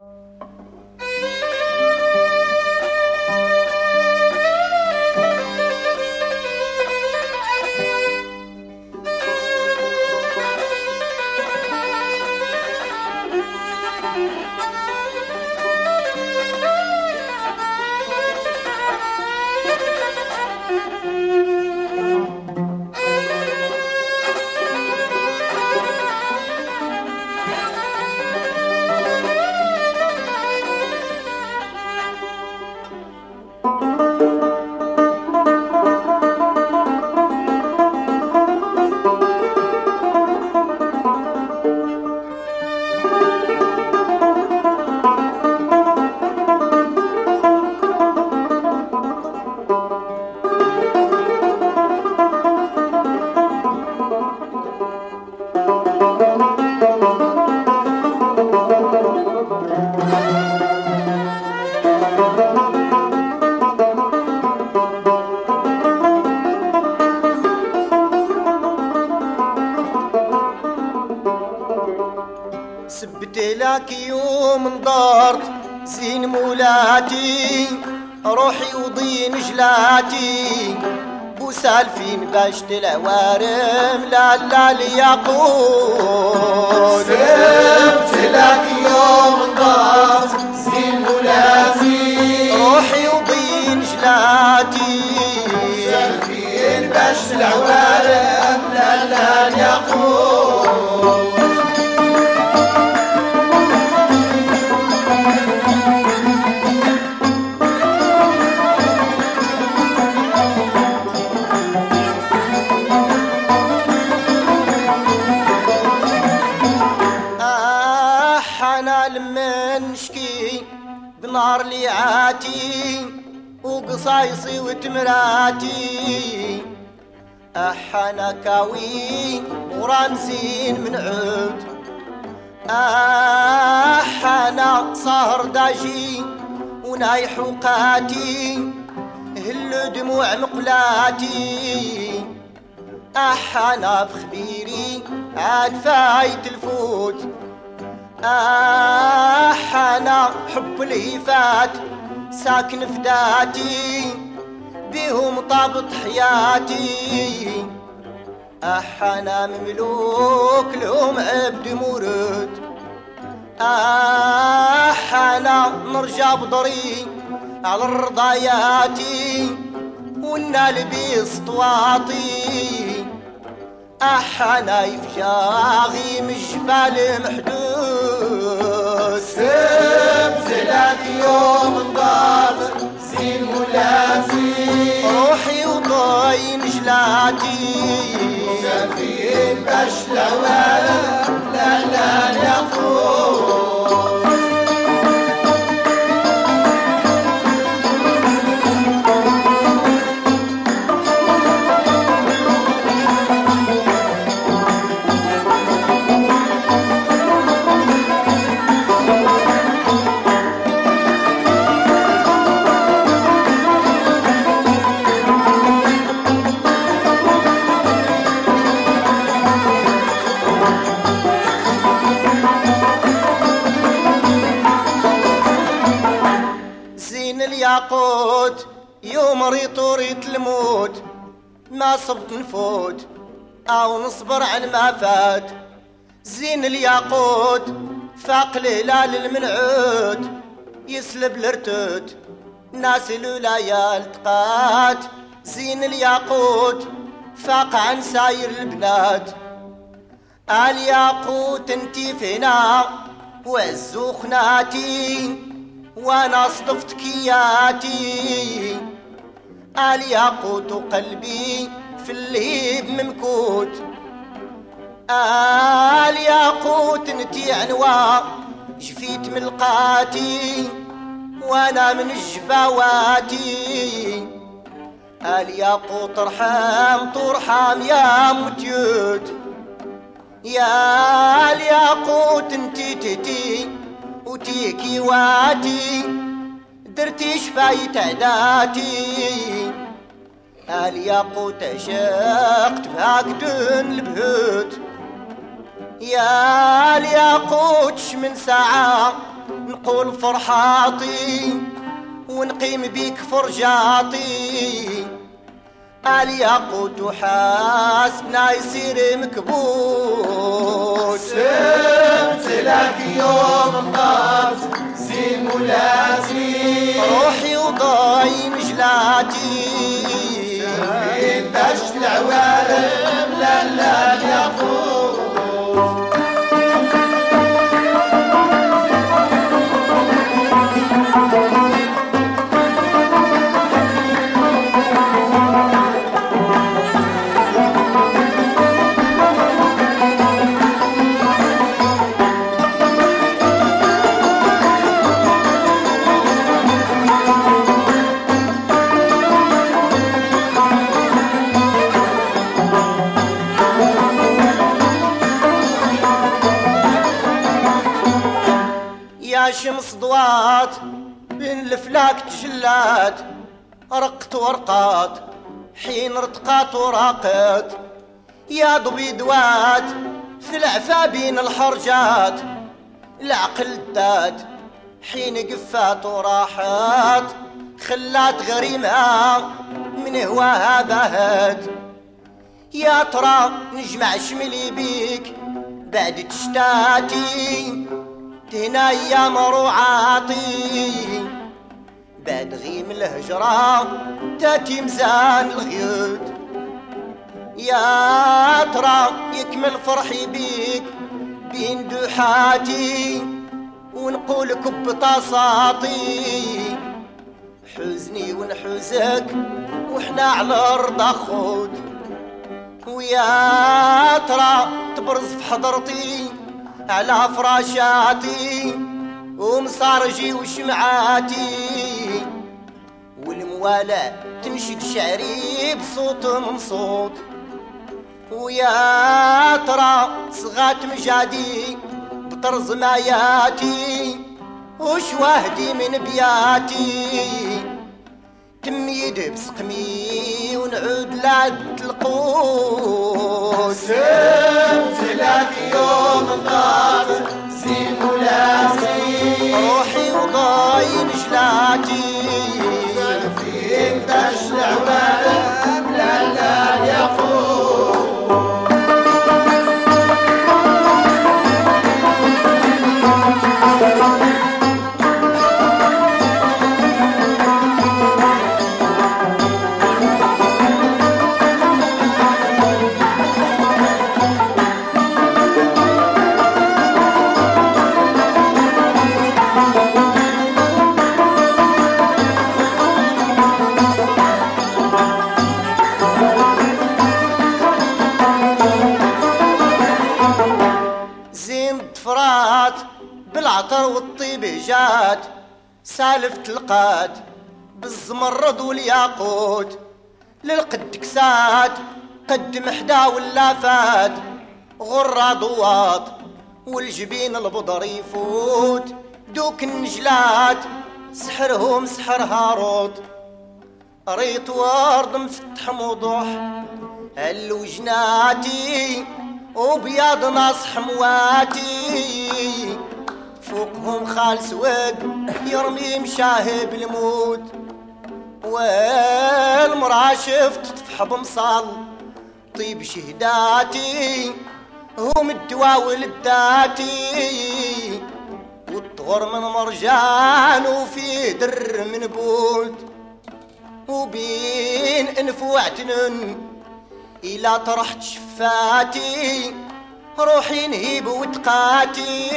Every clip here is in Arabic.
سبت لك يوم انضرت زين مولاتي روحي وضين جلاتي بوسالفين باش العوارم لا لا الياقوت سبت لك يوم انضرت زين مولاتي. روحي وضين جلاتي سالفين باش العوارم لا لا وقصايصي وتمراتي. أح أنا كاوي ورامزين من عود. أح أنا صهر داجي ونايح وقاتي. هل دموع مقلاتي. أحنا بخبيري عاد فايت الفوت. أحنا حب الهيفات ساكن في ذاتي بيهم طابط حياتي. أحنا مملوك لهم عبد مرد أحنا نرجع بضري على الرضاياتي ونال بسطواطي أحنا يفجاغي من جبال محدود. يوم انضرت زين مولاتي روحي وضاين جلاتي سالفين باش لا لا الياقوت زين الياقوت يوم ريط وريت الموت ما صبت نفوت أو نصبر عن ما فات. زين الياقوت فاق الهلال المنعود يسلب الرتوت ناس الولاية التقات زين الياقوت فاق عن ساير البنات. الياقوت انتي فينا وعزو خناتي وأنا صدفت كياتي الياقوت قلبي في اللهيب ممكوت الياقوت انتي عنوا جفيت من القاتي وأنا من الجفاواتي الياقوت ارحم ترحم يا متيوت. يا الياقوت انتي تتي وتيكي واتي درتي شفايت عداتي الياقوت عشقت بعقدن البهوت يا الياقوت من ساعة نقول فرحاتي ونقيم بيك فرجاتي الياقوت وحاسبنا يصير مكبوت. سبت لك يوم زين ولازم روحي وضايم جلاتي انتش العوالم لا لا الياقوت يا شمس ضوات بين الفلاك تجلات رقت ورقات حين ارتقات وراقت. يا ضبي دوات في العفا بين الحرجات. العقل دات حين قفات وراحت. خلات غريمة من هواها بهت يا ترى نجمع شملي بيك بعد تشتاتي. تهنا يا مروعاتي. بعد غيم الهجرة تاتي مزان الغيوت. يا ترى يكمل فرحي بيك بين دوحاتي ونقولك بطاساتي حزني ونحوزك وحنا على الأرض أخوت. ويا ترى تبرز في حضرتي على فراشاتي ومصارجي وشمعاتي. والموالاة تنشد شعري بصوت من صوت ويا ترى صغات مجادي بطرز ماياتي. وشواهدي من بياتي؟ تميد بسقمي ونعود لعد القوس سبت لك يوم الناس زين ولازم روحي وضاين جلاتي في انتش العوالم بالعطر والطيب جات سالفت القات بالزمرد والياقوت للقد كسات قد محدا واللافات غرة ضواط والجبين البضر يفوت دوك النجلات سحرهم سحر هاروت. ريت ورد مفتح موضوح هلو جناتي وبياض ناس حمواتي فوقهم خال سود يرمي مشاهب الموت والمرا شفت تفح بمصال طيب شهداتي؟ هم الدواء ولداتي والطغر من مرجان وفي در من بولد وبين انفوعتنن إلا طرحت شفاتي روحي نهيب وتقاتي.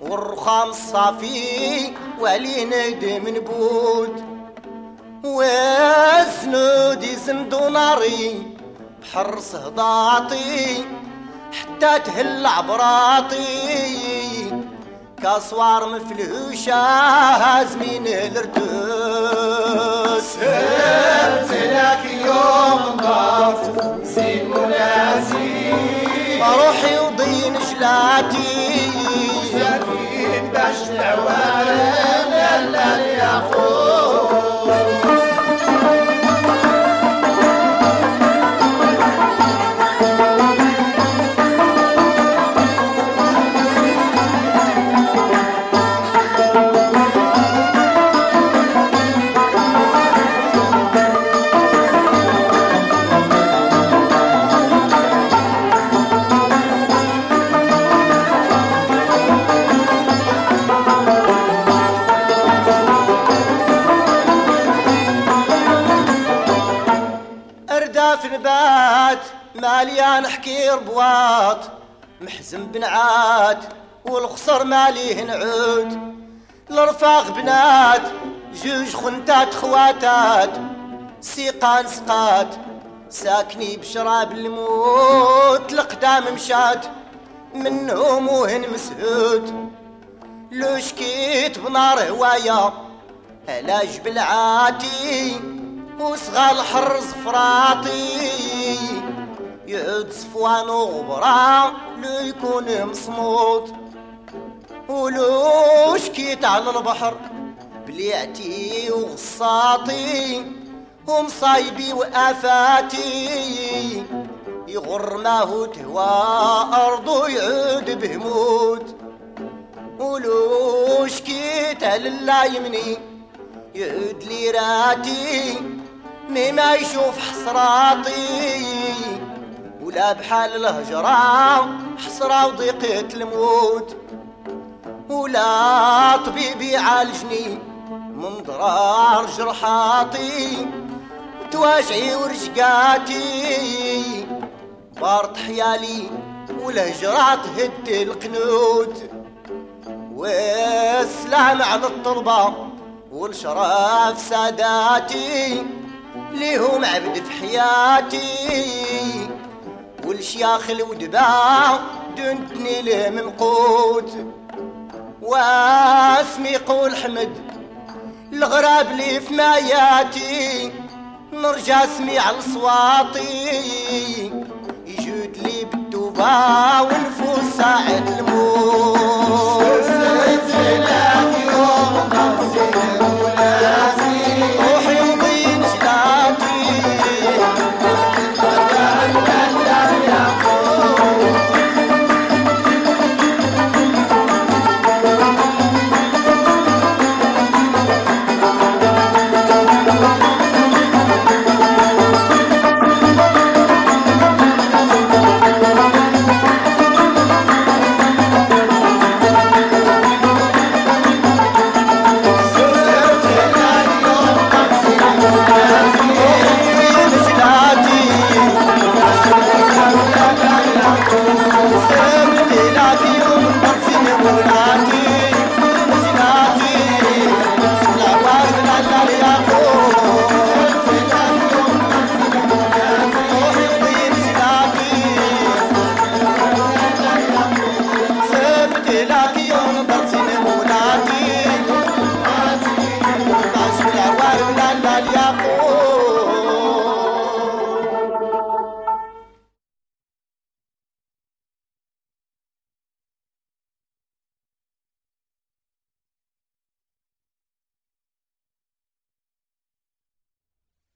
والرخام الصافي وعلي ندم نبوت والزنود يزندو ناري بحر صهداطي حتى تهل عبراطي. كاسوار مفلوشة زمين الردوس. سبت لك يوم الناس زين ولازم روحي وضين جلاتي das ماليا نحكي ربواط محزن بنعات والخسر ماليه نعود الرفاق بنات جوج خنتات خواتات سيقان سقات ساكني بشراب الموت القدام مشات منهم وهن مسهود لو شكيت بنار هوايا على جبل عاتي وصغى الحر زفراطي يعود صفوان وغبرا لو يكون مصموت. ولو شكيت على البحر بليعتي وغصاطي ومصايبي وآفاتي. يغر ماهو تهوى أرضو يعود بهموت. ولو شكيت الله يمني يعود لي راتي مي ما يشوف حسراتي. بحال الهجرة حسرة وضيقة الموت. ولا طبيب يعالجني من ضرار جرحاتي. تواجعي ورشقاتي بارط حيالي والهجرات هد القنوت. والسلام على الطلبة والشرف ساداتي ليهم عبد في حياتي. والشياخ الودبا دنتني له ممقوت واسمي قول حمد الغراب لي في ماياتي نرجع اسمي على صواطي. يجود لي بالتوبة ونف